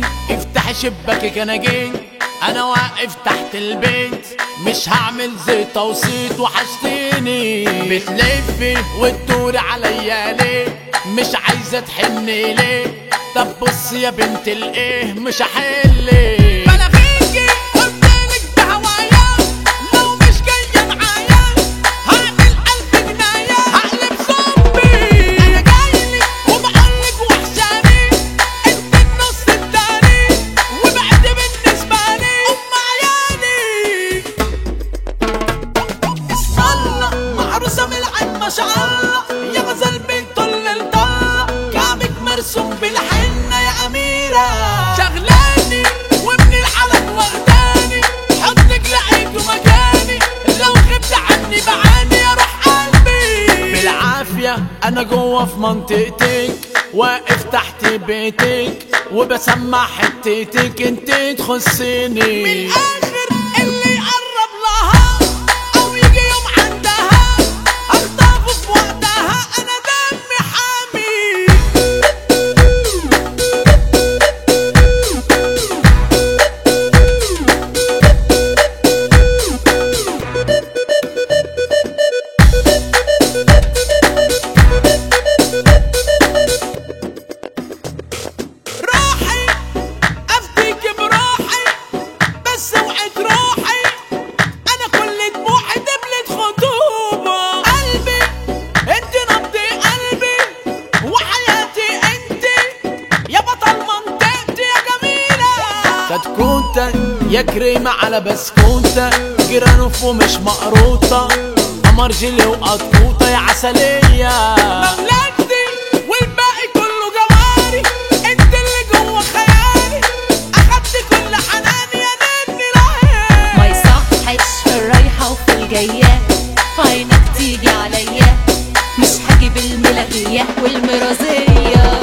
بيتي افتح شباكك أنا جيت. أنا واقف تحت البيت. مش هعمل زي توصيت وحشتيني. بتلفي وتدور عليا ليه؟ مش عايزة تحني ليه؟ طب بص يا بنت الإيه مش هحلك أنا جوا في منطقتك واقف تحت بيتك وبسمع حتتك انت تخصني. كتكوتة يا كريمة على بسكوتة جرانوف ومش مقروطة. قمر جيلي وقطوطة يا عسلية. مملكتي والباقي كله جواري. أنت اللي جوه خيالي. أخدت كل حناني يا نبني رايح ما يصحش في الرايحة وفي الجاية. فاينك تيجي عليا. مش هجيب الملاهية والمرازية.